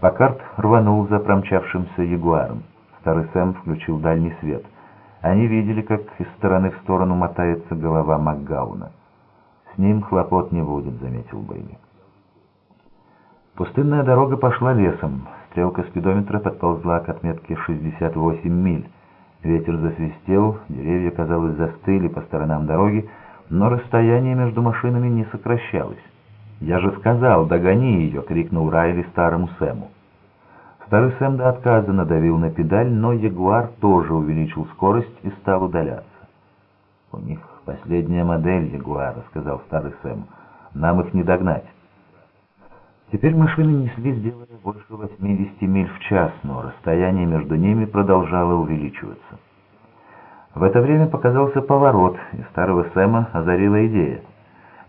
Покарт рванул за промчавшимся ягуаром. Старый Сэм включил дальний свет. Они видели, как из стороны в сторону мотается голова Макгауна. «С ним хлопот не будет», — заметил Бейли. Пустынная дорога пошла лесом. Стрелка спидометра подползла к отметке 68 миль. Ветер засвистел, деревья, казалось, застыли по сторонам дороги, но расстояние между машинами не сокращалось. «Я же сказал, догони ее!» — крикнул Райли старому Сэму. Старый Сэм до отказа надавил на педаль, но Ягуар тоже увеличил скорость и стал удаляться. «У них последняя модель Ягуара», — сказал старый Сэм. «Нам их не догнать». Теперь машины неслись, делая больше 80 миль в час, но расстояние между ними продолжало увеличиваться. В это время показался поворот, и старого Сэма озарила идея.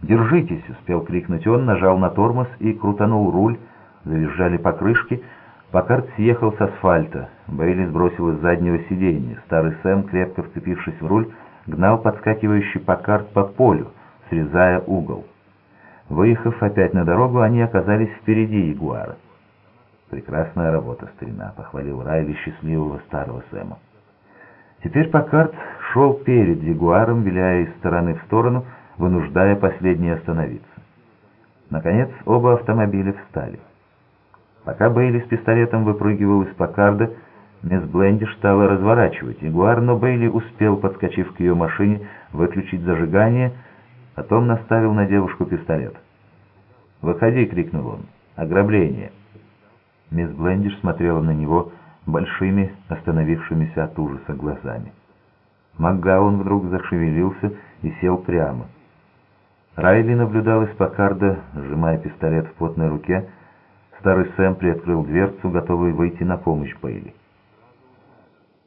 «Держитесь!» — успел крикнуть он, нажал на тормоз и крутанул руль, завизжали покрышки. Покарт съехал с асфальта. Бейли сбросил из заднего сиденья. Старый Сэм, крепко вцепившись в руль, гнал подскакивающий Покарт по полю, срезая угол. Выехав опять на дорогу, они оказались впереди Ягуара. «Прекрасная работа, старина», — похвалил Райли счастливого старого Сэма. Теперь Покарт шел перед Ягуаром, виляя из стороны в сторону, вынуждая последний остановиться. Наконец, оба автомобиля встали. Пока Бейли с пистолетом выпрыгивал из Покарда, мисс Блендиш стала разворачивать Ягуар, но Бейли успел, подскочив к ее машине, выключить зажигание — Потом наставил на девушку пистолет. «Выходи!» — крикнул он. «Ограбление!» Мисс Блендиш смотрела на него большими, остановившимися от ужаса глазами. Макгаун вдруг зашевелился и сел прямо. Райли наблюдал из покарда, сжимая пистолет в потной руке. Старый Сэм приоткрыл дверцу, готовый выйти на помощь Бейли.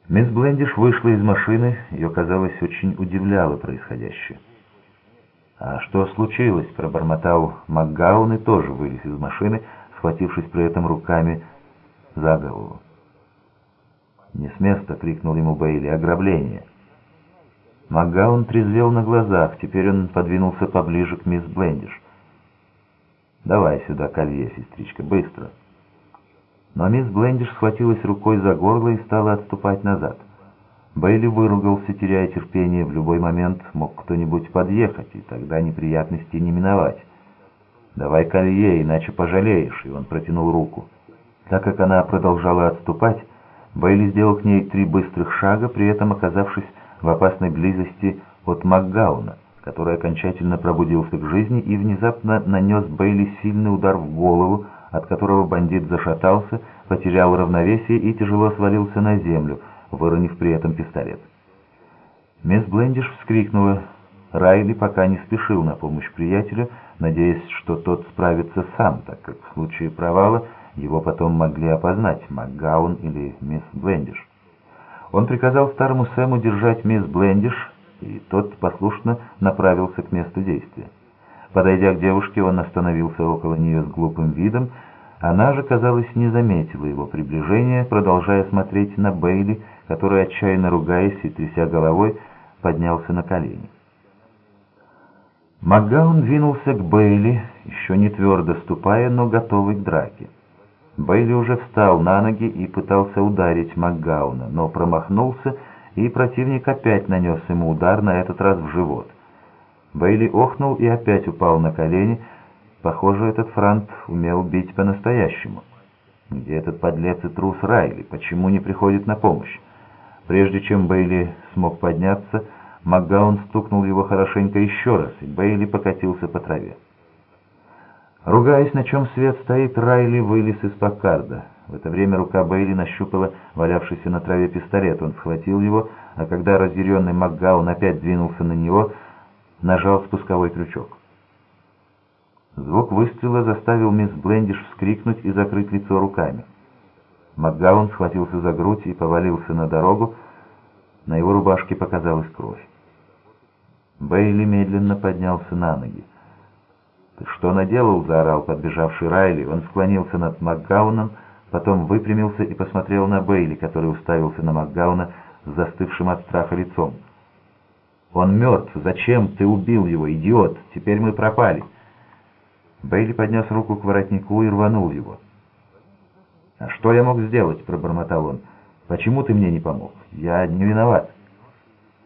Мисс Блендиш вышла из машины, ее, казалось, очень удивляло происходящее. «А что случилось?» — пробормотал Макгаун и тоже вылез из машины, схватившись при этом руками за голову. «Не с места!» — крикнул ему Бейли. «Ограбление!» Макгаун трезвел на глазах. Теперь он подвинулся поближе к мисс Блендиш. «Давай сюда колье, сестричка, быстро!» Но мисс Блендиш схватилась рукой за горло и стала отступать назад. Бейли выругался, теряя терпение. В любой момент мог кто-нибудь подъехать, и тогда неприятностей не миновать. «Давай колье, иначе пожалеешь», — и он протянул руку. Так как она продолжала отступать, Бейли сделал к ней три быстрых шага, при этом оказавшись в опасной близости от Макгауна, который окончательно пробудился к жизни и внезапно нанес Бейли сильный удар в голову, от которого бандит зашатался, потерял равновесие и тяжело свалился на землю — выронив при этом пистолет. Мисс Блендиш вскрикнула. Райли пока не спешил на помощь приятелю, надеясь, что тот справится сам, так как в случае провала его потом могли опознать МакГаун или мисс Блендиш. Он приказал старому Сэму держать мисс Блендиш, и тот послушно направился к месту действия. Подойдя к девушке, он остановился около нее с глупым видом, она же, казалось, не заметила его приближения, продолжая смотреть на Бейли, который, отчаянно ругаясь и тряся головой, поднялся на колени. Макгаун двинулся к Бейли, еще не твердо ступая, но готовый к драке. Бейли уже встал на ноги и пытался ударить Макгауна, но промахнулся, и противник опять нанес ему удар, на этот раз в живот. Бейли охнул и опять упал на колени. Похоже, этот франт умел бить по-настоящему. Где этот подлец и трус Райли? Почему не приходит на помощь? Прежде чем Бейли смог подняться, Макгаун стукнул его хорошенько еще раз, и Бейли покатился по траве. Ругаясь, на чем свет стоит, Райли вылез из Паккарда. В это время рука Бейли нащупала валявшийся на траве пистолет. Он схватил его, а когда разъяренный Макгаун опять двинулся на него, нажал спусковой крючок. Звук выстрела заставил мисс Блендиш вскрикнуть и закрыть лицо руками. Макгаун схватился за грудь и повалился на дорогу. На его рубашке показалась кровь. Бейли медленно поднялся на ноги. «Ты что наделал?» — заорал подбежавший Райли. Он склонился над Макгауном, потом выпрямился и посмотрел на Бейли, который уставился на Макгауна с застывшим от страха лицом. «Он мертв! Зачем ты убил его, идиот? Теперь мы пропали!» Бейли поднес руку к воротнику и рванул его. «А что я мог сделать?» — пробормотал он. «Почему ты мне не помог? Я не виноват».